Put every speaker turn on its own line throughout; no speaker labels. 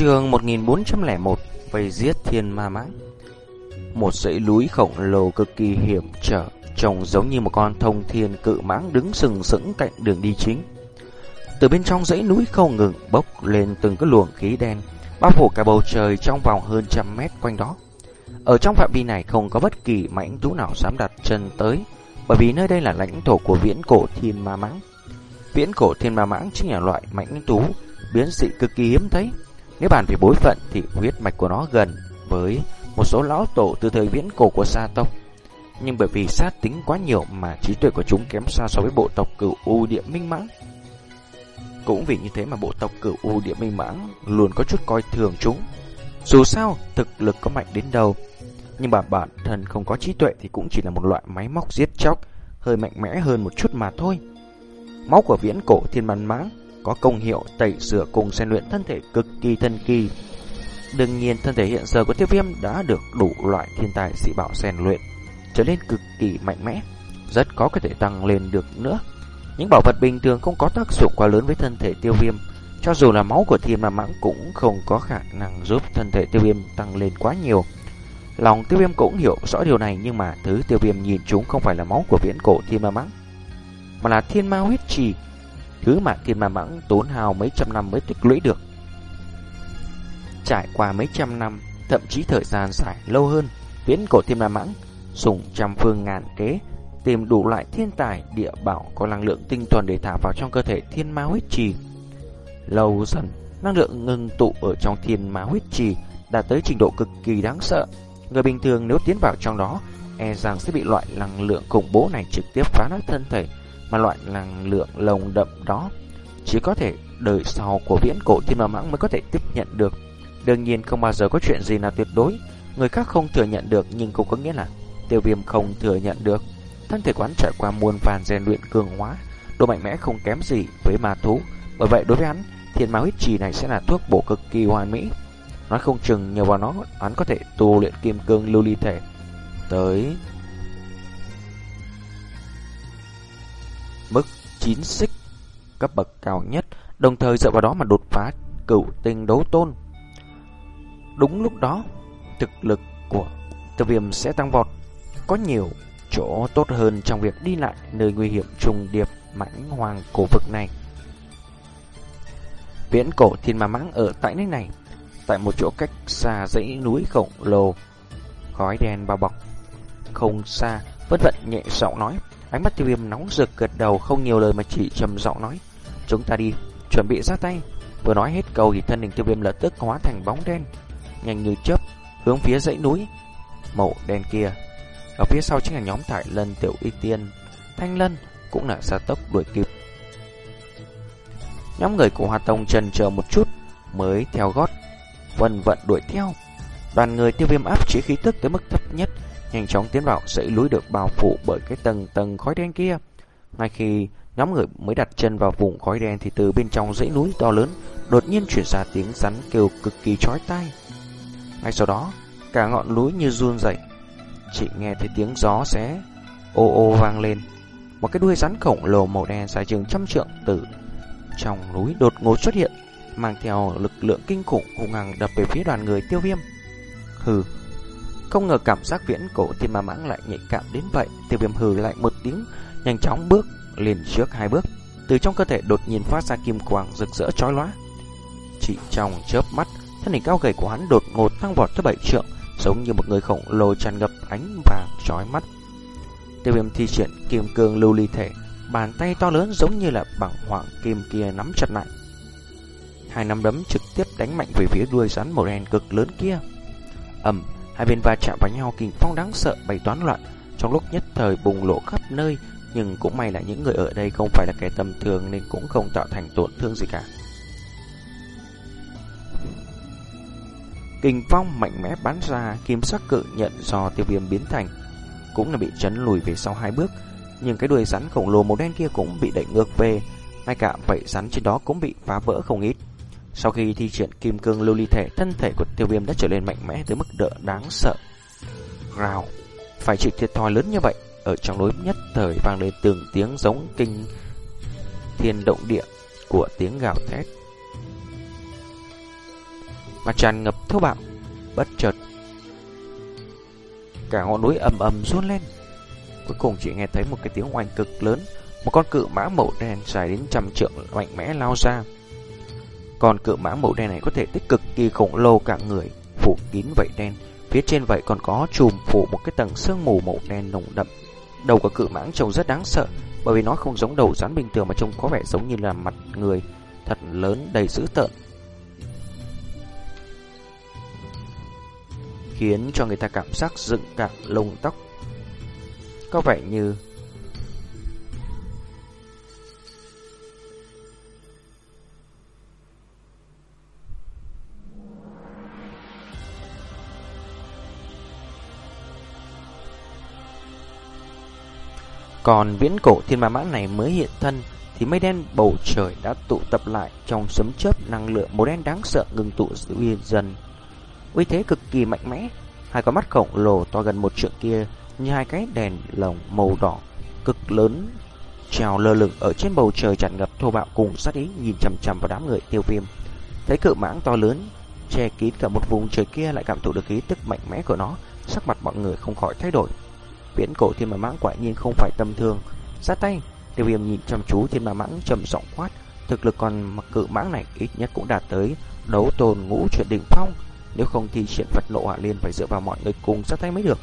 Trường 1401 Vây giết thiên ma mãng Một dãy núi khổng lồ cực kỳ hiểm trở, Trông giống như một con thông thiên cự mãng đứng sừng sững cạnh đường đi chính. Từ bên trong dãy núi không ngừng bốc lên từng cái luồng khí đen, Bao phủ cả bầu trời trong vòng hơn trăm mét quanh đó. Ở trong phạm vi này không có bất kỳ mãnh thú nào dám đặt chân tới, Bởi vì nơi đây là lãnh thổ của viễn cổ thiên ma mãng. Viễn cổ thiên ma mãng chính là loại mãnh thú biến dị cực kỳ hiếm thấy nếu bàn về bối phận thì huyết mạch của nó gần với một số lão tổ từ thời viễn cổ của sa tộc. Nhưng bởi vì sát tính quá nhiều mà trí tuệ của chúng kém xa so với bộ tộc cửu U Địa Minh Mãng. Cũng vì như thế mà bộ tộc cửu U Địa Minh Mãng luôn có chút coi thường chúng. Dù sao, thực lực có mạnh đến đâu, nhưng mà bản thân không có trí tuệ thì cũng chỉ là một loại máy móc giết chóc, hơi mạnh mẽ hơn một chút mà thôi. Máu của viễn cổ thiên man mãng có công hiệu tẩy rửa cùng rèn luyện thân thể cực kỳ thần kỳ. Đương nhiên thân thể hiện giờ của tiêu viêm đã được đủ loại thiên tài dị bảo rèn luyện, trở nên cực kỳ mạnh mẽ, rất có có thể tăng lên được nữa. Những bảo vật bình thường không có tác dụng quá lớn với thân thể tiêu viêm, cho dù là máu của thiên ma mãng cũng không có khả năng giúp thân thể tiêu viêm tăng lên quá nhiều. Lòng tiêu viêm cũng hiểu rõ điều này nhưng mà thứ tiêu viêm nhìn chúng không phải là máu của viễn cổ thiên ma mãng, mà là thiên ma huyết trì thứ mà thiên ma mãng tốn hào mấy trăm năm mới tích lũy được. Trải qua mấy trăm năm, thậm chí thời gian dài lâu hơn, viễn cổ thiên ma mãng dùng trăm phương ngàn kế tìm đủ loại thiên tài địa bảo có năng lượng tinh thuần để thả vào trong cơ thể thiên ma huyết trì. Lâu dần, năng lượng ngưng tụ ở trong thiên ma huyết trì đạt tới trình độ cực kỳ đáng sợ. Người bình thường nếu tiến vào trong đó, e rằng sẽ bị loại năng lượng khủng bố này trực tiếp phá nát thân thể mà loại năng lượng lồng đậm đó chỉ có thể đời sau của viễn cổ thiên ma mãng mới có thể tiếp nhận được. Đương nhiên không bao giờ có chuyện gì là tuyệt đối, người khác không thừa nhận được nhưng cũng có nghĩa là tiêu viêm không thừa nhận được. Thân thể quán trải qua muôn vàn rèn luyện cường hóa, độ mạnh mẽ không kém gì với ma thú. Bởi vậy đối với hắn, thiên ma huyết trì này sẽ là thuốc bổ cực kỳ hoàn mỹ. Nói không chừng nhờ vào nó, hắn có thể tu luyện kim cương lưu ly thể tới 9 xích cấp bậc cao nhất, đồng thời dựa vào đó mà đột phá cửu tinh đấu tôn. Đúng lúc đó, thực lực của tiêu viêm sẽ tăng vọt, có nhiều chỗ tốt hơn trong việc đi lại nơi nguy hiểm trùng điệp mãnh hoàng cổ vực này. Viễn cổ thiên ma mãng ở tại nơi này, tại một chỗ cách xa dãy núi khổng lồ, khói đen bao bọc. Không xa, vất vận nhẹ giọng nói, Ánh mắt tiêu viêm nóng rực gật đầu không nhiều lời mà chỉ trầm giọng nói. Chúng ta đi, chuẩn bị ra tay. Vừa nói hết câu thì thân hình tiêu viêm lập tức hóa thành bóng đen. Nhanh như chớp, hướng phía dãy núi. Màu đen kia. Ở phía sau chính là nhóm thải lân tiểu y tiên. Thanh lân cũng là xa tốc đuổi kịp. Nhóm người của Hoa Tông trần chờ một chút mới theo gót. Vân vận đuổi theo. Đoàn người tiêu viêm áp chế khí tức tới mức thấp nhất nhanh chóng tiến vào dãy núi được bao phủ bởi cái tầng tầng khói đen kia. Ngay khi nhóm người mới đặt chân vào vùng khói đen thì từ bên trong dãy núi to lớn đột nhiên chuyển ra tiếng rắn kêu cực kỳ chói tai. Ngay sau đó, cả ngọn núi như run rẩy, chỉ nghe thấy tiếng gió xé ô ô vang lên. Một cái đuôi rắn khổng lồ màu đen dài chừng trăm trượng từ trong núi đột ngột xuất hiện, mang theo lực lượng kinh khủng hung hăng đập về phía đoàn người tiêu viêm. Hừ, không ngờ cảm giác viễn cổ thiên ma mãng lại nhạy cảm đến vậy. Tiêu viêm hừ lại một tiếng, nhanh chóng bước liền trước hai bước. Từ trong cơ thể đột nhiên phát ra kim quang rực rỡ chói lóa. Chỉ trong chớp mắt, thân hình cao gầy của hắn đột ngột tăng vọt tới bảy trượng, giống như một người khổng lồ tràn ngập ánh vàng chói mắt. Tiêu viêm thi triển kim cương lưu ly thể, bàn tay to lớn giống như là bằng hoàng kim kia nắm chặt lại. Hai nắm đấm trực tiếp đánh mạnh về phía đuôi rắn màu đen cực lớn kia. ầm, Hai bên va chạm vào nhau kình phong đáng sợ bày toán loạn, trong lúc nhất thời bùng lộ khắp nơi, nhưng cũng may là những người ở đây không phải là kẻ tầm thường nên cũng không tạo thành tổn thương gì cả. Kình phong mạnh mẽ bắn ra, kim sắc cự nhận do tiêu viêm biến thành, cũng là bị chấn lùi về sau hai bước, nhưng cái đuôi rắn khổng lồ màu đen kia cũng bị đẩy ngược về, ngay cả vậy rắn trên đó cũng bị phá vỡ không ít. Sau khi thi triển kim cương lưu ly thể, thân thể của tiêu viêm đã trở nên mạnh mẽ tới mức đỡ đáng sợ. Rào, phải chịu thiệt thòi lớn như vậy, ở trong núi nhất thời vang lên từng tiếng giống kinh thiên động địa của tiếng gào thét. mà tràn ngập thô bạo. Bất chợt, cả ngọn núi ầm ầm run lên. Cuối cùng chỉ nghe thấy một cái tiếng oanh cực lớn, một con cự mã màu đen dài đến trăm trượng mạnh mẽ lao ra. Còn cự mã màu đen này có thể tích cực kỳ khổng lồ cả người, phủ kín vảy đen. Phía trên vậy còn có chùm phủ một cái tầng sương mù màu đen nồng đậm. Đầu của cự mãng trông rất đáng sợ, bởi vì nó không giống đầu rắn bình thường mà trông có vẻ giống như là mặt người, thật lớn đầy dữ tợn. Khiến cho người ta cảm giác dựng cả lông tóc. Có vẻ như Còn viễn cổ thiên ma mã này mới hiện thân thì mây đen bầu trời đã tụ tập lại trong sấm chớp năng lượng màu đen đáng sợ ngừng tụ uy dần. Uy thế cực kỳ mạnh mẽ, hai con mắt khổng lồ to gần một trượng kia như hai cái đèn lồng màu đỏ cực lớn trào lơ lửng ở trên bầu trời tràn ngập thô bạo cùng sát ý nhìn chằm chằm vào đám người tiêu viêm. Thấy cự mãng to lớn che kín cả một vùng trời kia lại cảm thụ được khí tức mạnh mẽ của nó, sắc mặt mọi người không khỏi thay đổi. Viễn cổ thiên ma mãng quả nhiên không phải tầm thường. Ra tay, tiêu viêm nhìn chăm chú thiên ma mãng trầm giọng quát. Thực lực còn mặc cự mãng này ít nhất cũng đạt tới đấu tồn ngũ chuyển đỉnh phong. Nếu không thì chuyện vật nộ hỏa liên phải dựa vào mọi người cùng ra tay mới được.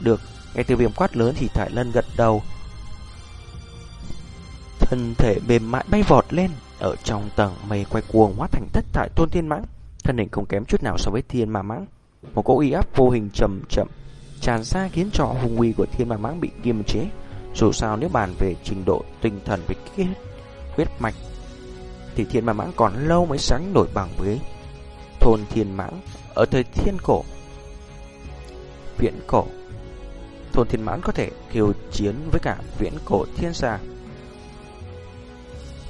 Được, nghe tiêu viêm quát lớn thì thải lân gật đầu. Thân thể mềm mại bay vọt lên ở trong tầng mây quay cuồng hóa thành thất thải tôn thiên mãng. Thân hình không kém chút nào so với thiên ma mãng. Một cỗ uy áp vô hình chậm chậm tràn ra khiến cho hùng uy của thiên ma mãng bị kiềm chế. Dù sao nếu bàn về trình độ tinh thần với kết huyết mạch, thì thiên ma mãng còn lâu mới sánh nổi bằng với thôn thiên mãng ở thời thiên cổ. Viễn cổ Thôn thiên mãng có thể khiêu chiến với cả viễn cổ thiên xà.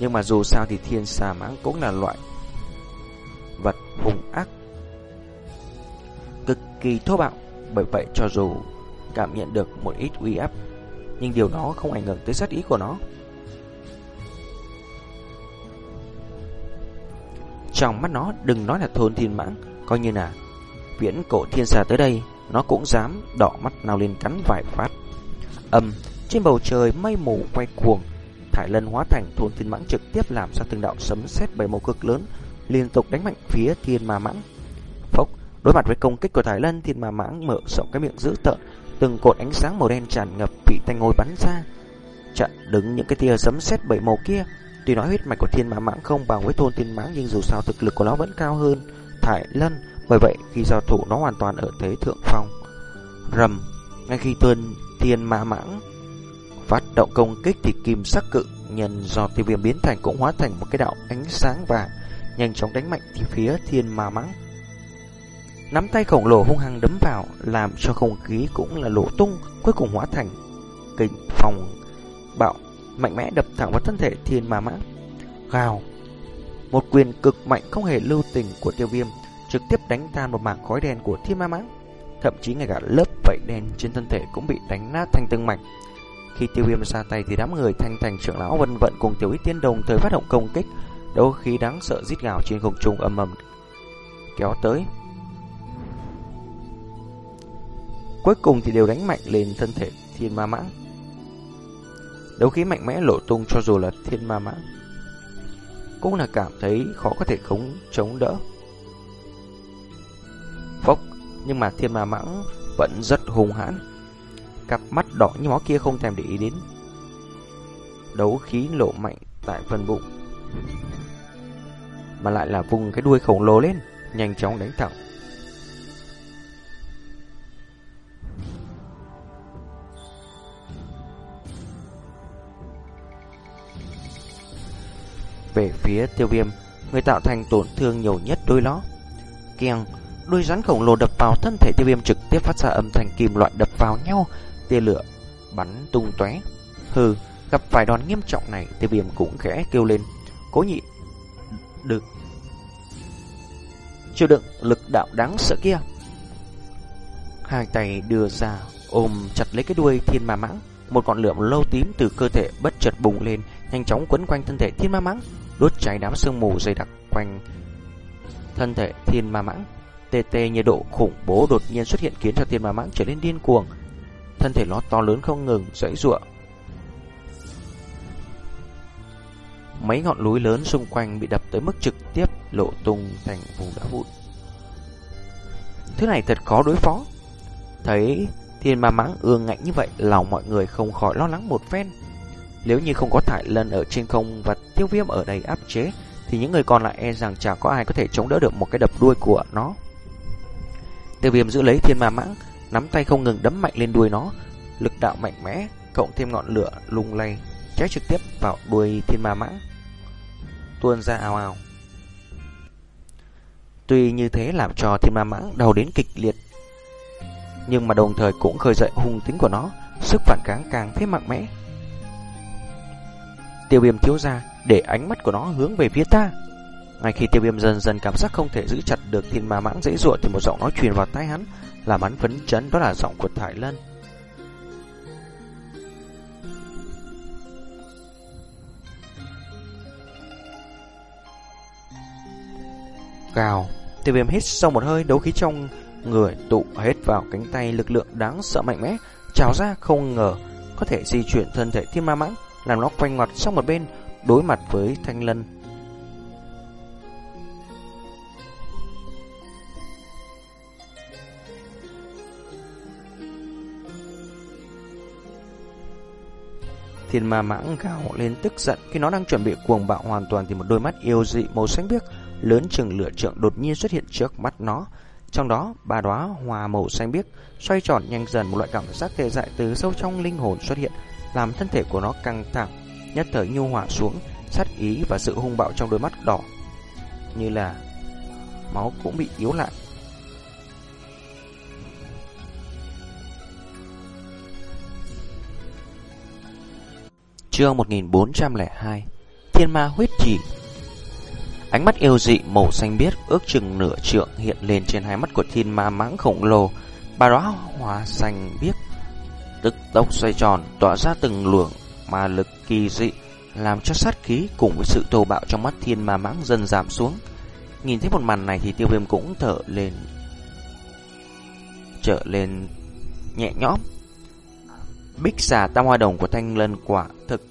Nhưng mà dù sao thì thiên xà mãng cũng là loại vật hung ác, cực kỳ thô bạo bởi vậy cho dù cảm nhận được một ít uy áp, nhưng điều đó không ảnh hưởng tới sát ý của nó. Trong mắt nó đừng nói là thôn thiên mãng, coi như là viễn cổ thiên xà tới đây, nó cũng dám đỏ mắt nào lên cắn vài phát. Âm, trên bầu trời mây mù quay cuồng, thải lân hóa thành thôn thiên mãng trực tiếp làm ra từng đạo sấm sét bảy màu cực lớn, liên tục đánh mạnh phía thiên ma mãng. Đối mặt với công kích của Thái Lân, thiên ma mãng mở rộng cái miệng dữ tợn, từng cột ánh sáng màu đen tràn ngập bị thanh ngôi bắn ra, chặn đứng những cái tia sấm sét bảy màu kia. Tuy nói huyết mạch của thiên ma mãng không bằng với thôn thiên mãng nhưng dù sao thực lực của nó vẫn cao hơn Thái Lân, bởi vậy khi giao thủ nó hoàn toàn ở thế thượng phong. Rầm, ngay khi tuân thiên ma mãng phát động công kích thì kim sắc cự nhân do tiêu viêm biến thành cũng hóa thành một cái đạo ánh sáng và nhanh chóng đánh mạnh thì phía thiên ma mãng. Nắm tay khổng lồ hung hăng đấm vào, làm cho không khí cũng là lỗ tung, cuối cùng hóa thành kình phòng bạo mạnh mẽ đập thẳng vào thân thể thiên ma mãng. Gào, một quyền cực mạnh không hề lưu tình của tiêu viêm, trực tiếp đánh tan một mảng khói đen của thiên ma mãng. Thậm chí ngay cả lớp vảy đen trên thân thể cũng bị đánh nát thành từng mảnh. Khi tiêu viêm ra tay thì đám người thanh thành trưởng lão vân vận cùng tiểu ý tiên đồng thời phát động công kích, đấu khí đáng sợ rít gào trên không trung âm ầm kéo tới. Cuối cùng thì đều đánh mạnh lên thân thể thiên ma mãng. Đấu khí mạnh mẽ lộ tung cho dù là thiên ma mãng. Cũng là cảm thấy khó có thể khống chống đỡ. Phốc, nhưng mà thiên ma mãng vẫn rất hung hãn. Cặp mắt đỏ như máu kia không thèm để ý đến. Đấu khí lộ mạnh tại phần bụng. Mà lại là vùng cái đuôi khổng lồ lên, nhanh chóng đánh thẳng về phía tiêu viêm, người tạo thành tổn thương nhiều nhất đôi ló. Keng, đôi rắn khổng lồ đập vào thân thể tiêu viêm trực tiếp phát ra âm thanh kim loại đập vào nhau, tia lửa bắn tung tóe. Hừ, gặp phải đòn nghiêm trọng này, tiêu viêm cũng khẽ kêu lên, cố nhị. Được. Chịu đựng lực đạo đáng sợ kia. Hai tay đưa ra, ôm chặt lấy cái đuôi thiên ma mãng. Một ngọn lửa lâu tím từ cơ thể bất chợt bùng lên, nhanh chóng quấn quanh thân thể thiên ma mãng đốt cháy đám sương mù dày đặc quanh thân thể thiên ma mãng. Tê tê nhiệt độ khủng bố đột nhiên xuất hiện khiến cho thiên ma mãng trở nên điên cuồng. Thân thể nó to lớn không ngừng, dãy ruộng. Mấy ngọn núi lớn xung quanh bị đập tới mức trực tiếp lộ tung thành vùng đá vụn. Thứ này thật khó đối phó. Thấy thiên ma mãng ương ngạnh như vậy, lòng mọi người không khỏi lo lắng một phen. Nếu như không có thải lân ở trên không và tiêu viêm ở đây áp chế, thì những người còn lại e rằng chẳng có ai có thể chống đỡ được một cái đập đuôi của nó. Tiêu viêm giữ lấy thiên ma mãng, nắm tay không ngừng đấm mạnh lên đuôi nó, lực đạo mạnh mẽ, cộng thêm ngọn lửa lung lay, cháy trực tiếp vào đuôi thiên ma mãng. Tuôn ra ào ào. Tuy như thế làm cho thiên ma mãng đau đến kịch liệt, nhưng mà đồng thời cũng khơi dậy hung tính của nó, sức phản kháng càng thêm mạnh mẽ. Tiêu viêm thiếu ra để ánh mắt của nó hướng về phía ta. Ngay khi tiêu viêm dần dần cảm giác không thể giữ chặt được thiên ma mãng dễ dụa thì một giọng nói truyền vào tai hắn, làm hắn phấn chấn đó là giọng của Thải Lân. Gào, tiêu viêm hít sâu một hơi đấu khí trong người tụ hết vào cánh tay lực lượng đáng sợ mạnh mẽ, trào ra không ngờ có thể di chuyển thân thể thiên ma mãng, làm nó quanh ngoặt sang một bên, đối mặt với thanh lân. Thiên ma mãng gào lên tức giận khi nó đang chuẩn bị cuồng bạo hoàn toàn thì một đôi mắt yêu dị màu xanh biếc lớn chừng lửa trượng đột nhiên xuất hiện trước mắt nó. Trong đó, ba đóa hoa màu xanh biếc xoay tròn nhanh dần một loại cảm giác tê dại từ sâu trong linh hồn xuất hiện, làm thân thể của nó căng thẳng, nhất thời nhu hòa xuống, sát ý và sự hung bạo trong đôi mắt đỏ như là máu cũng bị yếu lại. Chương 1402 Thiên ma huyết chỉ Ánh mắt yêu dị màu xanh biếc ước chừng nửa trượng hiện lên trên hai mắt của thiên ma mãng khổng lồ. Bà đó hóa xanh biếc, tức tốc xoay tròn, tỏa ra từng luồng ma lực kỳ dị, làm cho sát khí cùng với sự thô bạo trong mắt thiên ma mãng dần giảm xuống. Nhìn thấy một màn này thì tiêu viêm cũng thở lên, trở lên nhẹ nhõm. Bích xà tam hoa đồng của thanh lân quả thực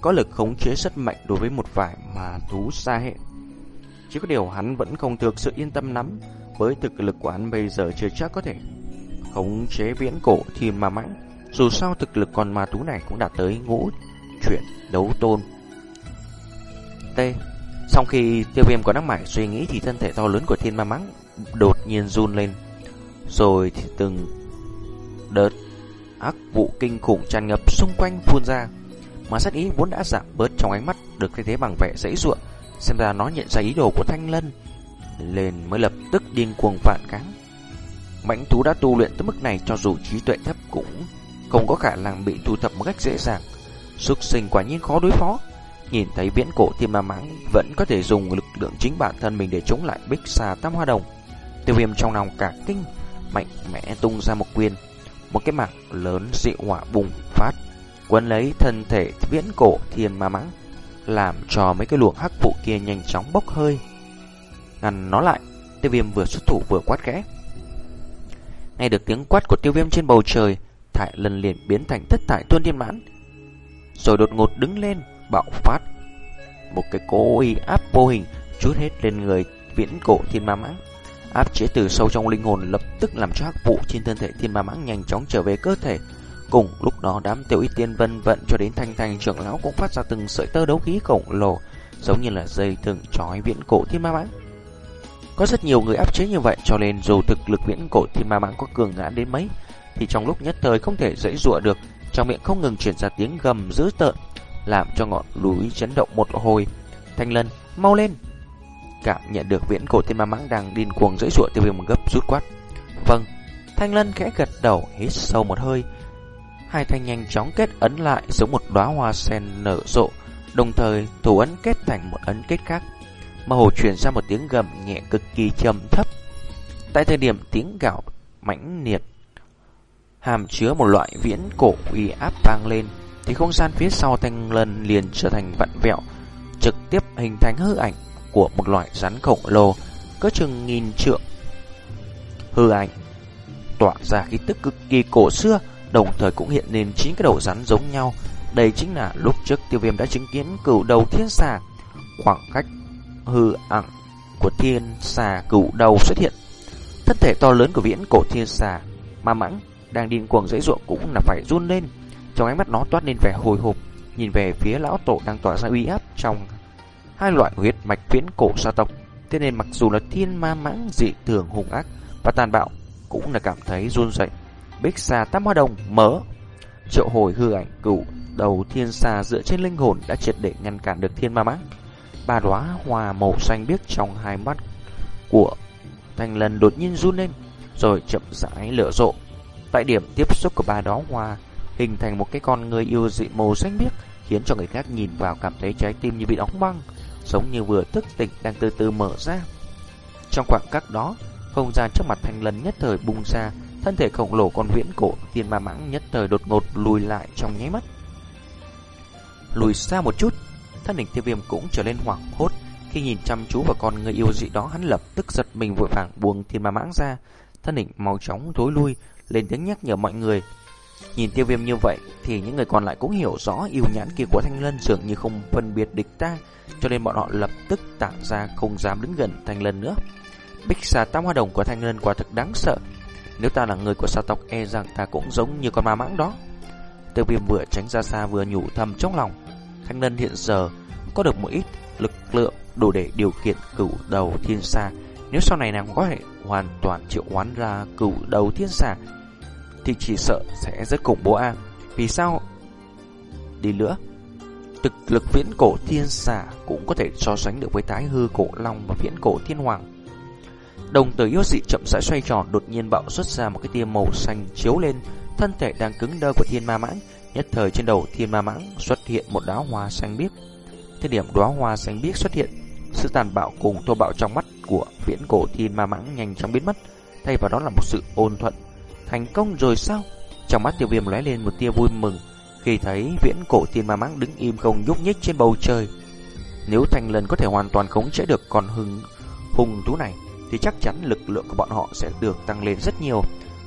có lực khống chế rất mạnh đối với một vài mà thú xa hệ. Chỉ có điều hắn vẫn không thực sự yên tâm lắm Với thực lực của hắn bây giờ chưa chắc có thể Khống chế viễn cổ thiên ma mãng dù sao thực lực con ma thú này cũng đã tới ngũ chuyển đấu tôn. T. Sau khi tiêu viêm có đang mải, suy nghĩ Thì thân thể to lớn của thiên ma mãng Đột nhiên run lên. Rồi thì từng đợt ác vụ kinh khủng tràn ngập xung quanh phun ra. Mà sát ý vốn đã giảm bớt trong ánh mắt, Được thay thế bằng vẻ dễ dụa. Xem ra nó nhận ra ý đồ của Thanh Lân Lên mới lập tức điên cuồng phản kháng. Mãnh thú đã tu luyện tới mức này Cho dù trí tuệ thấp cũng không có khả năng bị thu thập một cách dễ dàng Xuất sinh quả nhiên khó đối phó Nhìn thấy viễn cổ thiên ma mãng Vẫn có thể dùng lực lượng chính bản thân mình Để chống lại bích xà tam hoa đồng Tiêu viêm trong lòng cả kinh Mạnh mẽ tung ra một quyền Một cái mạng lớn dị hỏa bùng phát Quấn lấy thân thể viễn cổ thiên ma mãng làm cho mấy cái luồng hắc vụ kia nhanh chóng bốc hơi. Ngăn nó lại, tiêu viêm vừa xuất thủ vừa quát khẽ. Nghe được tiếng quát của tiêu viêm trên bầu trời, thải lần liền biến thành thất thải tuôn thiên mãn. Rồi đột ngột đứng lên, bạo phát. Một cái cố uy áp vô hình chút hết lên người viễn cổ thiên ma mãng. Áp chế từ sâu trong linh hồn lập tức làm cho hắc vụ trên thân thể thiên ma mãng nhanh chóng trở về cơ thể, Cùng lúc đó đám tiểu y tiên vân vận cho đến thanh thanh trưởng lão cũng phát ra từng sợi tơ đấu khí khổng lồ, giống như là dây thừng trói viễn cổ thiên ma mãng. Có rất nhiều người áp chế như vậy cho nên dù thực lực viễn cổ thiên ma mãng có cường ngã đến mấy, thì trong lúc nhất thời không thể dễ dụa được, trong miệng không ngừng chuyển ra tiếng gầm dữ tợn, làm cho ngọn núi chấn động một hồi. Thanh lân, mau lên! Cảm nhận được viễn cổ thiên ma mãng đang điên cuồng dễ dụa tiêu viêm một gấp rút quát. Vâng, Thanh lân khẽ gật đầu, hít sâu một hơi, hai thanh nhanh chóng kết ấn lại giống một đóa hoa sen nở rộ, đồng thời thủ ấn kết thành một ấn kết khác. Mà hồ truyền ra một tiếng gầm nhẹ cực kỳ trầm thấp. Tại thời điểm tiếng gạo mãnh liệt hàm chứa một loại viễn cổ uy áp vang lên, thì không gian phía sau thanh lân liền trở thành vặn vẹo, trực tiếp hình thành hư ảnh của một loại rắn khổng lồ. cỡ chừng nghìn trượng. Hư ảnh tỏa ra khí tức cực kỳ cổ xưa, đồng thời cũng hiện lên chín cái đầu rắn giống nhau. Đây chính là lúc trước tiêu viêm đã chứng kiến cửu đầu thiên xà. Khoảng cách hư ảnh của thiên xà cửu đầu xuất hiện. Thân thể to lớn của viễn cổ thiên xà, ma mãng đang điên cuồng dễ ruộng cũng là phải run lên. Trong ánh mắt nó toát lên vẻ hồi hộp, nhìn về phía lão tổ đang tỏa ra uy áp trong hai loại huyết mạch viễn cổ gia tộc. Thế nên mặc dù là thiên ma mãng dị thường hung ác và tàn bạo, cũng là cảm thấy run rẩy. Bích xà tam hoa đồng mở, triệu hồi hư ảnh cửu đầu thiên xà dựa trên linh hồn đã triệt để ngăn cản được thiên ma mãng. Ba đóa hoa màu xanh biếc trong hai mắt của Thanh Lần đột nhiên run lên, rồi chậm rãi lửa rộ. Tại điểm tiếp xúc của ba đó hoa hình thành một cái con người yêu dị màu xanh biếc, khiến cho người khác nhìn vào cảm thấy trái tim như bị đóng băng, giống như vừa thức tỉnh đang từ từ mở ra. Trong khoảng cách đó, không gian trước mặt Thanh lần nhất thời bung ra, thân thể khổng lồ con viễn cổ tiên ma mãng nhất thời đột ngột lùi lại trong nháy mắt. Lùi xa một chút, thân hình tiêu viêm cũng trở lên hoảng hốt, khi nhìn chăm chú vào con người yêu dị đó hắn lập tức giật mình vội vàng buông thiên ma mãng ra, thân hình mau chóng thối lui, lên tiếng nhắc nhở mọi người. Nhìn tiêu viêm như vậy thì những người còn lại cũng hiểu rõ yêu nhãn kia của Thanh Lân dường như không phân biệt địch ta, cho nên bọn họ lập tức tản ra không dám đứng gần Thanh Lân nữa. Bích xà tam hoa đồng của Thanh Lân quả thực đáng sợ. Nếu ta là người của sa tộc e rằng ta cũng giống như con ma mãng đó. Tiêu viêm vừa tránh ra xa vừa nhủ thầm trong lòng. Thanh Lân hiện giờ có được một ít lực lượng đủ để điều khiển cửu đầu thiên xa. Nếu sau này nàng có thể hoàn toàn triệu hoán ra cửu đầu thiên xà thì chỉ sợ sẽ rất khủng bố a. Vì sao? Đi nữa, thực lực viễn cổ thiên xà cũng có thể so sánh được với tái hư cổ long và viễn cổ thiên hoàng. Đồng tử yêu dị chậm rãi xoay tròn đột nhiên bạo xuất ra một cái tia màu xanh chiếu lên thân thể đang cứng đơ của thiên ma mãng. Nhất thời trên đầu thiên ma mãng xuất hiện một đóa hoa xanh biếc. Thời điểm đóa hoa xanh biếc xuất hiện, sự tàn bạo cùng thô bạo trong mắt của viễn cổ thiên ma mãng nhanh chóng biến mất, thay vào đó là một sự ôn thuận. Thành công rồi sao? Trong mắt tiêu viêm lóe lên một tia vui mừng khi thấy viễn cổ tiên ma mãng đứng im không nhúc nhích trên bầu trời. Nếu thành lần có thể hoàn toàn khống chế được con hưng hùng thú này, thì chắc chắn lực lượng của bọn họ sẽ được tăng lên rất nhiều.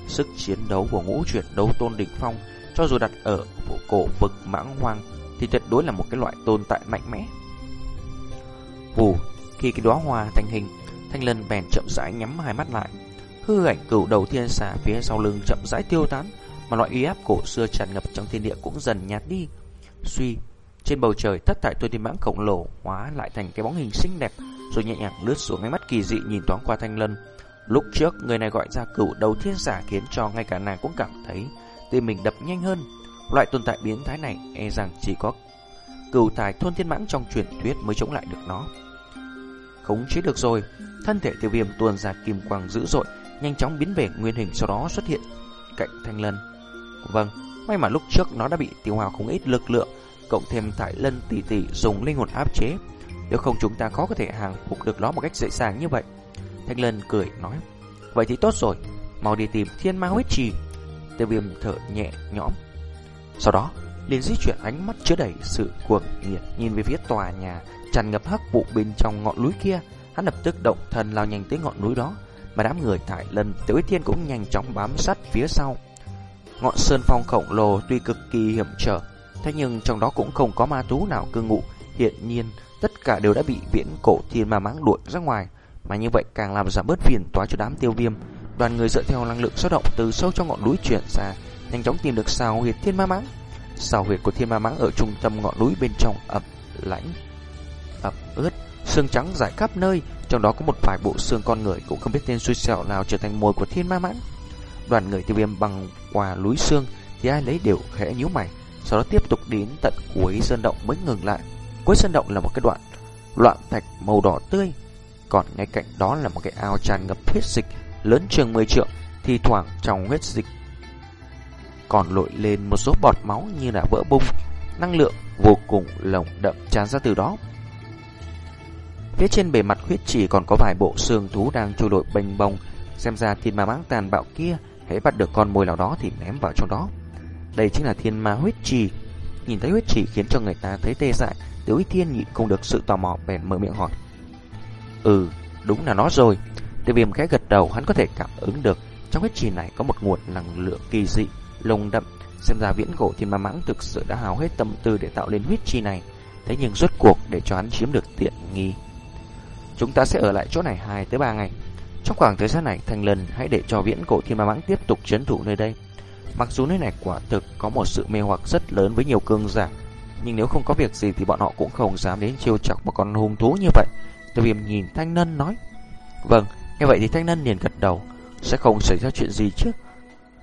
Sức chiến đấu của ngũ chuyển đấu tôn đỉnh phong, cho dù đặt ở bộ cổ vực mãng hoang, thì tuyệt đối là một cái loại tồn tại mạnh mẽ. Vù, khi cái đóa hoa thành hình, Thanh Lân bèn chậm rãi nhắm hai mắt lại. Hư ảnh cửu đầu thiên xà phía sau lưng chậm rãi tiêu tán, mà loại uy áp cổ xưa tràn ngập trong thiên địa cũng dần nhạt đi. Suy, trên bầu trời thất tại tôi thiên mãng khổng lồ hóa lại thành cái bóng hình xinh đẹp, rồi nhẹ nhàng lướt xuống ánh mắt kỳ dị nhìn thoáng qua Thanh Lân. Lúc trước người này gọi ra cửu đầu thiên xà khiến cho ngay cả nàng cũng cảm thấy tim mình đập nhanh hơn. Loại tồn tại biến thái này e rằng chỉ có cửu tài thôn thiên mãng trong truyền thuyết mới chống lại được nó. Khống chế được rồi, thân thể tiêu viêm tuôn ra kim quang dữ dội, nhanh chóng biến về nguyên hình sau đó xuất hiện cạnh Thanh Lân. Vâng, may mà lúc trước nó đã bị tiêu hao không ít lực lượng, cộng thêm tại Lân tỷ tỷ dùng linh hồn áp chế, nếu không chúng ta khó có thể hàng phục được nó một cách dễ dàng như vậy. Thanh Lân cười nói, vậy thì tốt rồi, mau đi tìm thiên ma huyết trì. Tiêu viêm thở nhẹ nhõm. Sau đó, liền di chuyển ánh mắt chứa đầy sự cuồng nhiệt nhìn về phía tòa nhà tràn ngập hắc vụ bên trong ngọn núi kia. Hắn lập tức động thần lao nhanh tới ngọn núi đó, mà đám người thải lần tiểu thiên cũng nhanh chóng bám sát phía sau. Ngọn sơn phong khổng lồ tuy cực kỳ hiểm trở, thế nhưng trong đó cũng không có ma thú nào cư ngụ. Hiện nhiên, tất cả đều đã bị viễn cổ thiên ma mãng đuổi ra ngoài, mà như vậy càng làm giảm bớt phiền toái cho đám tiêu viêm. Đoàn người dựa theo năng lượng xuất động từ sâu trong ngọn núi chuyển ra, nhanh chóng tìm được sao huyệt thiên ma mãng. Sao huyệt của thiên ma mãng ở trung tâm ngọn núi bên trong ẩm lãnh, ẩm ướt, xương trắng rải khắp nơi, trong đó có một vài bộ xương con người cũng không biết tên xui xẻo nào trở thành mồi của thiên ma mãn. Đoàn người tiêu viêm bằng quà núi xương thì ai lấy đều khẽ nhíu mày, sau đó tiếp tục đến tận cuối sơn động mới ngừng lại. Cuối sân động là một cái đoạn loạn thạch màu đỏ tươi, còn ngay cạnh đó là một cái ao tràn ngập huyết dịch lớn chừng 10 trượng, thì thoảng trong huyết dịch còn lội lên một số bọt máu như là vỡ bung, năng lượng vô cùng lồng đậm tràn ra từ đó. Phía trên bề mặt huyết chỉ còn có vài bộ xương thú đang trôi lội bềnh bông, xem ra thiên ma mãng tàn bạo kia hãy bắt được con mồi nào đó thì ném vào trong đó. Đây chính là thiên ma huyết trì. Nhìn thấy huyết trì khiến cho người ta thấy tê dại, Tiểu Y Thiên nhịn không được sự tò mò bèn mở miệng hỏi. Ừ, đúng là nó rồi. Tiêu viêm khẽ gật đầu, hắn có thể cảm ứng được trong huyết trì này có một nguồn năng lượng kỳ dị, lồng đậm. Xem ra viễn cổ thiên ma mãng thực sự đã hào hết tâm tư để tạo nên huyết trì này. Thế nhưng rốt cuộc để cho hắn chiếm được tiện nghi. Chúng ta sẽ ở lại chỗ này 2 tới 3 ngày. Trong khoảng thời gian này, Thành Lần hãy để cho viễn cổ thiên ma mãng tiếp tục chiến thủ nơi đây. Mặc dù nơi này quả thực có một sự mê hoặc rất lớn với nhiều cương giả, nhưng nếu không có việc gì thì bọn họ cũng không dám đến chiêu chọc một con hung thú như vậy. Tiêu viêm nhìn Thanh Nân nói. Vâng, như vậy thì Thanh Nân liền gật đầu. Sẽ không xảy ra chuyện gì chứ.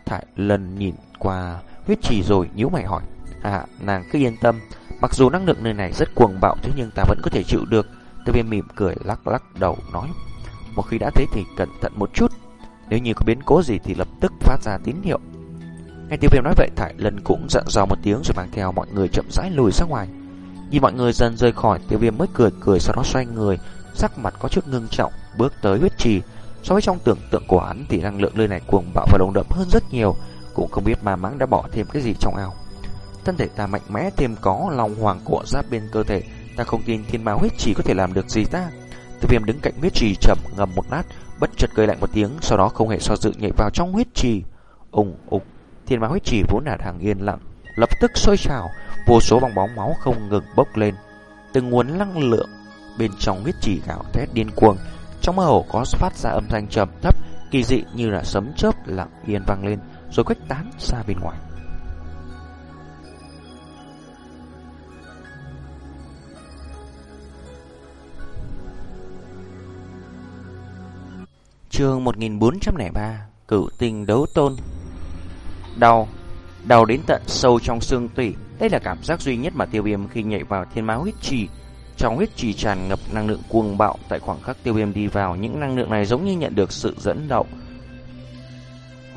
Thải lần nhìn qua huyết trì rồi nhíu mày hỏi. À, nàng cứ yên tâm. Mặc dù năng lượng nơi này rất cuồng bạo thế nhưng ta vẫn có thể chịu được. Tiêu viêm mỉm cười lắc lắc đầu nói. Một khi đã thế thì cẩn thận một chút. Nếu như có biến cố gì thì lập tức phát ra tín hiệu. Nghe tiêu viêm nói vậy Thải lần cũng giận dò một tiếng rồi mang theo mọi người chậm rãi lùi ra ngoài. Nhìn mọi người dần rời khỏi tiêu viêm mới cười cười sau đó xoay người, sắc mặt có chút ngưng trọng, bước tới huyết trì. So với trong tưởng tượng của hắn thì năng lượng nơi này cuồng bạo và đồng đậm hơn rất nhiều, cũng không biết ma mãng đã bỏ thêm cái gì trong ao. Thân thể ta mạnh mẽ thêm có lòng hoàng của giáp bên cơ thể, ta không tin thiên ma huyết trì có thể làm được gì ta. Tiêu viêm đứng cạnh huyết trì chậm ngầm một lát, bất chợt cười lạnh một tiếng, sau đó không hề so dự nhảy vào trong huyết trì. Ùng ục, thiên ma huyết trì vốn là thằng yên lặng, lập tức sôi trào, vô số bong bóng máu không ngừng bốc lên. Từng nguồn năng lượng bên trong huyết trì gạo thét điên cuồng, trong mơ hồ có phát ra âm thanh trầm thấp, kỳ dị như là sấm chớp lặng yên vang lên, rồi khuếch tán ra bên ngoài. Chương 1403 Cửu tình đấu tôn. Đau Đau đến tận sâu trong xương tủy. Đây là cảm giác duy nhất mà tiêu viêm khi nhảy vào thiên máu huyết trì. Trong huyết trì tràn ngập năng lượng cuồng bạo, Tại khoảng khắc tiêu viêm đi vào, Những năng lượng này giống như nhận được sự dẫn động,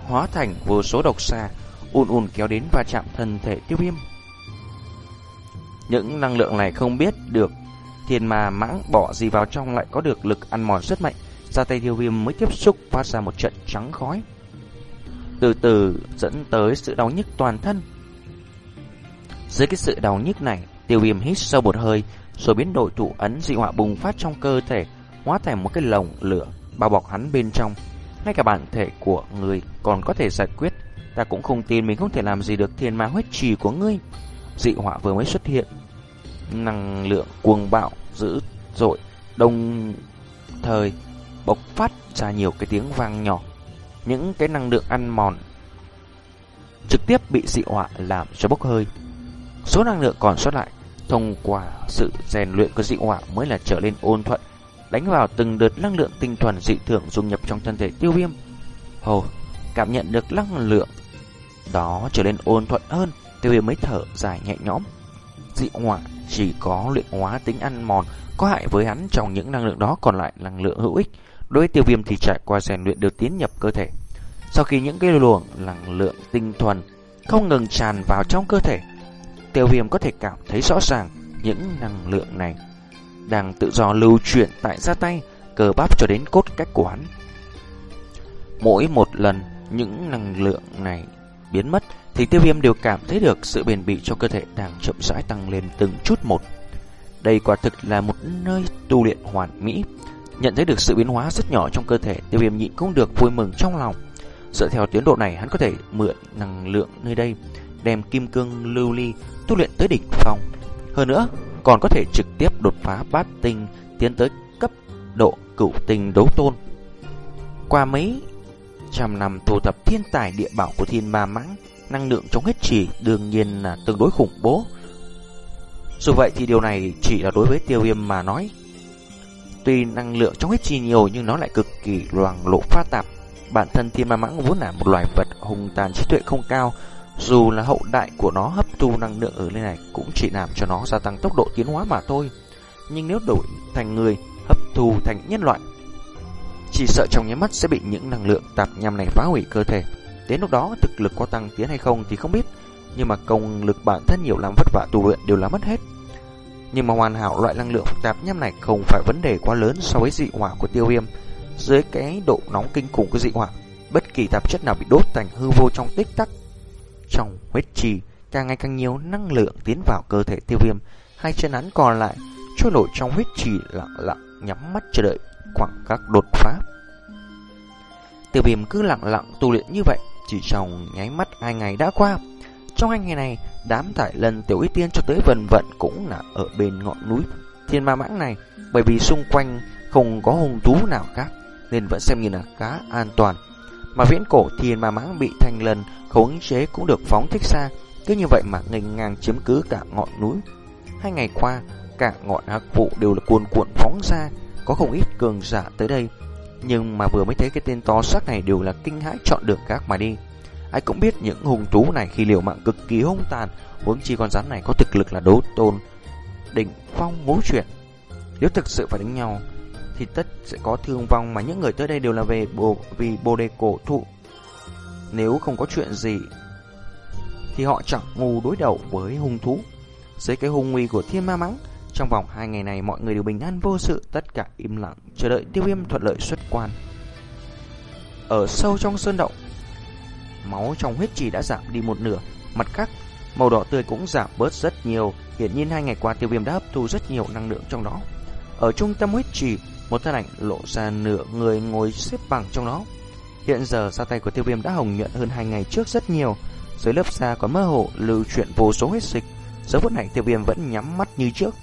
Hóa thành vô số độc xa ùn ùn kéo đến và chạm thân thể tiêu viêm. Những năng lượng này không biết được, Thiên mà mãng bỏ gì vào trong lại có được lực ăn mòn rất mạnh ra tay tiêu viêm mới tiếp xúc phát ra một trận trắng khói. Từ từ dẫn tới sự đau nhức toàn thân. Dưới cái sự đau nhức này, tiêu viêm hít sâu một hơi, rồi biến đổi thủ ấn dị họa bùng phát trong cơ thể, hóa thành một cái lồng lửa bao bọc hắn bên trong. Ngay cả bản thể của người còn có thể giải quyết, ta cũng không tin mình không thể làm gì được thiên ma huyết trì của ngươi. Dị họa vừa mới xuất hiện, năng lượng cuồng bạo dữ dội, đồng thời bộc phát ra nhiều cái tiếng vang nhỏ. Những cái năng lượng ăn mòn trực tiếp bị dị họa làm cho bốc hơi. Số năng lượng còn sót lại thông qua sự rèn luyện của dị họa mới là trở lên ôn thuận, đánh vào từng đợt năng lượng tinh thuần dị thường dung nhập trong thân thể tiêu viêm. Hồ, cảm nhận được năng lượng đó trở nên ôn thuận hơn, tiêu viêm mới thở dài nhẹ nhõm. Dị họa chỉ có luyện hóa tính ăn mòn có hại với hắn trong những năng lượng đó còn lại năng lượng hữu ích Đối với tiêu viêm thì trải qua rèn luyện đều tiến nhập cơ thể. Sau khi những cái luồng năng lượng tinh thuần không ngừng tràn vào trong cơ thể, tiêu viêm có thể cảm thấy rõ ràng những năng lượng này đang tự do lưu chuyển tại da tay, cờ bắp cho đến cốt cách của hắn. Mỗi một lần những năng lượng này biến mất thì tiêu viêm đều cảm thấy được sự bền bỉ cho cơ thể đang chậm rãi tăng lên từng chút một. Đây quả thực là một nơi tu luyện hoàn mỹ, Nhận thấy được sự biến hóa rất nhỏ trong cơ thể, tiêu viêm nhịn không được vui mừng trong lòng. Dựa theo tiến độ này, hắn có thể mượn năng lượng nơi đây, đem kim cương lưu ly tu luyện tới đỉnh phong. Hơn nữa, còn có thể trực tiếp đột phá bát tinh, tiến tới cấp độ cửu tinh đấu tôn. Qua mấy trăm năm thu thập thiên tài địa bảo của thiên ma mãng, năng lượng trong hết trì đương nhiên là tương đối khủng bố. Dù vậy thì điều này chỉ là đối với tiêu viêm mà nói, Tuy năng lượng trong huyết chi nhiều nhưng nó lại cực kỳ loàng lộ pha tạp. Bản thân thiên ma mãng vốn là một loài vật hung tàn trí tuệ không cao, dù là hậu đại của nó hấp thu năng lượng ở nơi này cũng chỉ làm cho nó gia tăng tốc độ tiến hóa mà thôi. Nhưng nếu đổi thành người, hấp thu thành nhân loại, chỉ sợ trong nháy mắt sẽ bị những năng lượng tạp nham này phá hủy cơ thể. Đến lúc đó thực lực có tăng tiến hay không thì không biết, nhưng mà công lực bản thân nhiều lắm vất vả tu luyện đều là mất hết. Nhưng mà hoàn hảo loại năng lượng phức tạp nhâm này không phải vấn đề quá lớn so với dị hỏa của tiêu viêm. Dưới cái độ nóng kinh khủng của dị hỏa, bất kỳ tạp chất nào bị đốt thành hư vô trong tích tắc. Trong huyết trì, càng ngày càng nhiều năng lượng tiến vào cơ thể tiêu viêm. Hai chân hắn còn lại, trôi nổi trong huyết trì lặng lặng nhắm mắt chờ đợi khoảng các đột phá. Tiêu viêm cứ lặng lặng tu luyện như vậy, chỉ trong nháy mắt hai ngày đã qua. Trong hai ngày này, đám thải lần tiểu ý tiên cho tới vần vận cũng là ở bên ngọn núi thiên ma mãng này, bởi vì xung quanh không có hung thú nào khác, nên vẫn xem như là khá an toàn. Mà viễn cổ thiên ma mãng bị thanh lần khống chế cũng được phóng thích xa, cứ như vậy mà nghênh ngang chiếm cứ cả ngọn núi. Hai ngày qua, cả ngọn hạc vụ đều là cuồn cuộn phóng ra, có không ít cường giả tới đây. Nhưng mà vừa mới thấy cái tên to xác này đều là kinh hãi chọn đường khác mà đi. Ai cũng biết những hùng thú này khi liều mạng cực kỳ hung tàn, huống chi con rắn này có thực lực là đấu tôn, đỉnh phong ngũ chuyển. Nếu thực sự phải đánh nhau, thì tất sẽ có thương vong mà những người tới đây đều là về bồ, vì bồ đề cổ thụ. Nếu không có chuyện gì, thì họ chẳng ngu đối đầu với hung thú. Dưới cái hung nguy của thiên ma mắng, trong vòng hai ngày này mọi người đều bình an vô sự, tất cả im lặng, chờ đợi tiêu viêm thuận lợi xuất quan. Ở sâu trong sơn động, máu trong huyết trì đã giảm đi một nửa, mặt khác, màu đỏ tươi cũng giảm bớt rất nhiều, hiển nhiên hai ngày qua tiêu viêm đã hấp thu rất nhiều năng lượng trong đó. Ở trung tâm huyết trì, một thân ảnh lộ ra nửa người ngồi xếp bằng trong đó. Hiện giờ da tay của tiêu viêm đã hồng nhuận hơn hai ngày trước rất nhiều, dưới lớp da còn mơ hồ lưu chuyển vô số huyết dịch. Giờ phút này tiêu viêm vẫn nhắm mắt như trước,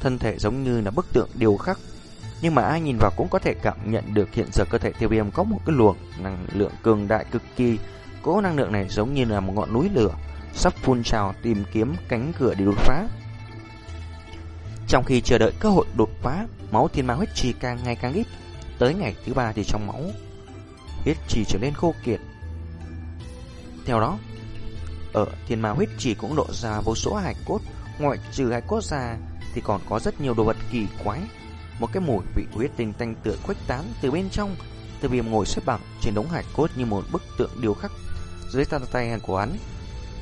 thân thể giống như là bức tượng điều khắc. Nhưng mà ai nhìn vào cũng có thể cảm nhận được hiện giờ cơ thể tiêu viêm có một cái luồng năng lượng cường đại cực kỳ. Cỗ năng lượng này giống như là một ngọn núi lửa, sắp phun trào tìm kiếm cánh cửa để đột phá. Trong khi chờ đợi cơ hội đột phá, máu thiên ma huyết trì càng ngày càng ít. Tới ngày thứ ba thì trong máu huyết trì trở nên khô kiệt. Theo đó, ở thiên ma huyết trì cũng lộ ra vô số hải cốt, ngoại trừ hải cốt ra thì còn có rất nhiều đồ vật kỳ quái. Một cái mùi vị huyết tinh tanh tựa khuếch tán từ bên trong, từ viêm ngồi xếp bằng trên đống hải cốt như một bức tượng điêu khắc. Dưới tay tay của hắn,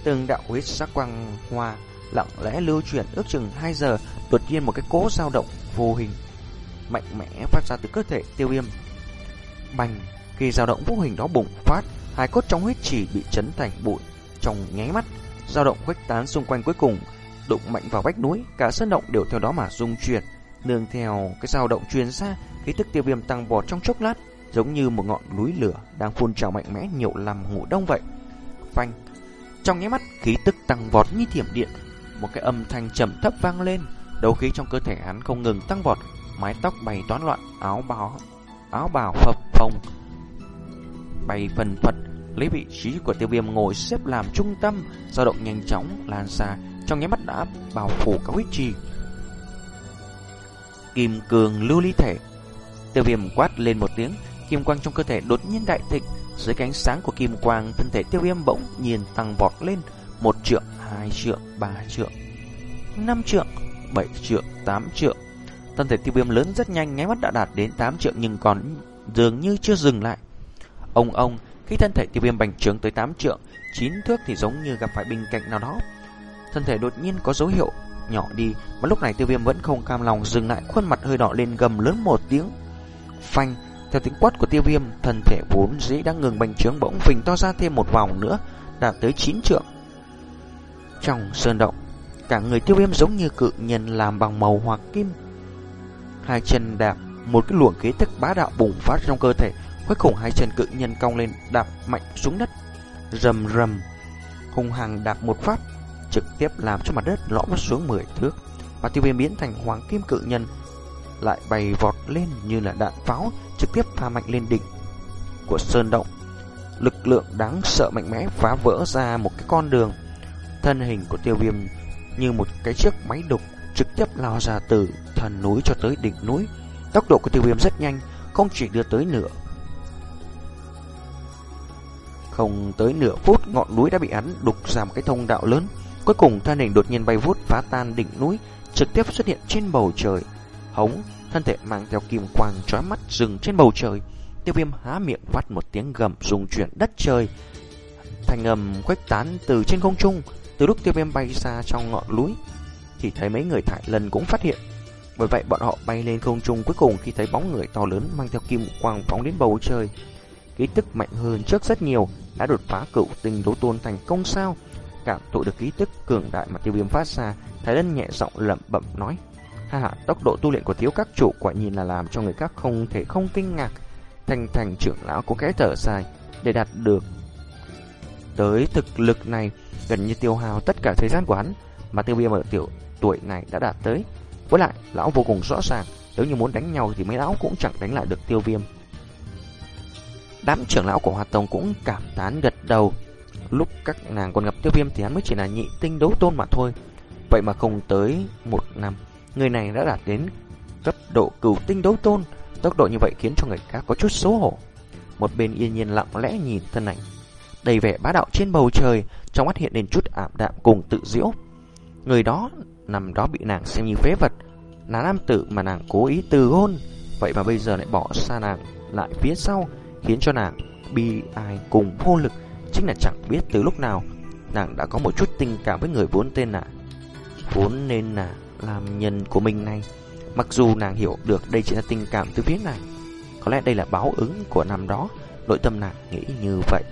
từng đạo huyết sắc quang hoa lặng lẽ lưu chuyển ước chừng 2 giờ, đột nhiên một cái cỗ dao động vô hình mạnh mẽ phát ra từ cơ thể tiêu viêm. Bành, khi dao động vô hình đó bùng phát, hai cốt trong huyết chỉ bị chấn thành bụi. Trong nháy mắt, dao động khuếch tán xung quanh cuối cùng đụng mạnh vào vách núi, cả sơn động đều theo đó mà rung chuyển. Nương theo cái dao động truyền ra, khí tức tiêu viêm tăng vọt trong chốc lát, giống như một ngọn núi lửa đang phun trào mạnh mẽ nhiều làm ngủ đông vậy. Phanh, trong nháy mắt khí tức tăng vọt như thiểm điện, một cái âm thanh trầm thấp vang lên, đấu khí trong cơ thể hắn không ngừng tăng vọt, mái tóc bay toán loạn, áo bào áo bào phập phồng. Bay phần phật, lấy vị trí của tiêu viêm ngồi xếp làm trung tâm, dao động nhanh chóng lan xa, trong nháy mắt đã bao phủ cả huyết trì. Kim cường lưu ly thể, tiêu viêm quát lên một tiếng, kim quang trong cơ thể đột nhiên đại thịnh, dưới cánh sáng của kim quang, thân thể tiêu viêm bỗng nhiên tăng vọt lên một trượng, hai trượng, ba trượng, năm trượng, bảy trượng, tám trượng. Thân thể tiêu viêm lớn rất nhanh, nháy mắt đã đạt đến tám trượng nhưng còn dường như chưa dừng lại. Ông ông, khi thân thể tiêu viêm bành trướng tới tám trượng, chín thước thì giống như gặp phải bình cảnh nào đó. Thân thể đột nhiên có dấu hiệu nhỏ đi, mà lúc này tiêu viêm vẫn không cam lòng dừng lại, khuôn mặt hơi đỏ lên gầm lớn một tiếng. Phanh, theo tiếng quát của tiêu viêm, thân thể vốn dĩ đang ngừng bành trướng bỗng phình to ra thêm một vòng nữa, đạt tới 9 trượng. Trong sơn động, cả người tiêu viêm giống như cự nhân làm bằng màu hoặc kim. Hai chân đạp, một cái luồng khí tức bá đạo bùng phát trong cơ thể, cuối cùng hai chân cự nhân cong lên đạp mạnh xuống đất. Rầm rầm, hung hăng đạp một phát, trực tiếp làm cho mặt đất lõm xuống 10 thước. Và tiêu viêm biến thành hoàng kim cự nhân, lại bay vọt lên như là đạn pháo, trực tiếp pha mạnh lên đỉnh của sơn động. Lực lượng đáng sợ mạnh mẽ phá vỡ ra một cái con đường. Thân hình của tiêu viêm như một cái chiếc máy đục trực tiếp lao ra từ thần núi cho tới đỉnh núi. Tốc độ của tiêu viêm rất nhanh, không chỉ đưa tới nửa. Không tới nửa phút, ngọn núi đã bị hắn đục ra một cái thông đạo lớn. Cuối cùng thân hình đột nhiên bay vút phá tan đỉnh núi, trực tiếp xuất hiện trên bầu trời. Hống, thân thể mang theo kim quang chói mắt dừng trên bầu trời. Tiêu viêm há miệng phát một tiếng gầm rung chuyển đất trời. Thành âm khuếch tán từ trên không trung, từ lúc tiêu viêm bay xa trong ngọn núi, thì thấy mấy người thải lần cũng phát hiện. Bởi vậy bọn họ bay lên không trung cuối cùng khi thấy bóng người to lớn mang theo kim quang phóng đến bầu trời. Ký tức mạnh hơn trước rất nhiều, đã đột phá cựu tình đấu tôn thành công sao. Cảm thụ được ký tức cường đại mà tiêu viêm phát ra, Thái Lân nhẹ giọng lẩm bẩm nói. Ha ha, tốc độ tu luyện của thiếu các chủ quả nhìn là làm cho người khác không thể không kinh ngạc. Thành thành trưởng lão có kẽ thở dài để đạt được tới thực lực này gần như tiêu hao tất cả thời gian của hắn mà tiêu viêm ở tiểu tuổi này đã đạt tới. Với lại, lão vô cùng rõ ràng, nếu như muốn đánh nhau thì mấy lão cũng chẳng đánh lại được tiêu viêm. Đám trưởng lão của Hoa Tông cũng cảm tán gật đầu. Lúc các nàng còn gặp tiêu viêm thì hắn mới chỉ là nhị tinh đấu tôn mà thôi. Vậy mà không tới một năm, người này đã đạt đến cấp độ cửu tinh đấu tôn. Tốc độ như vậy khiến cho người khác có chút xấu hổ. Một bên yên nhiên lặng lẽ nhìn thân ảnh. Đầy vẻ bá đạo trên bầu trời, trong mắt hiện lên chút ảm đạm cùng tự diễu. Người đó nằm đó bị nàng xem như phế vật, là nam tử mà nàng cố ý từ hôn, vậy mà bây giờ lại bỏ xa nàng lại phía sau, khiến cho nàng bi ai cùng vô lực, chính là chẳng biết từ lúc nào nàng đã có một chút tình cảm với người vốn tên là vốn nên là làm nhân của mình này. Mặc dù nàng hiểu được đây chỉ là tình cảm từ phía nàng, có lẽ đây là báo ứng của năm đó, nội tâm nàng nghĩ như vậy.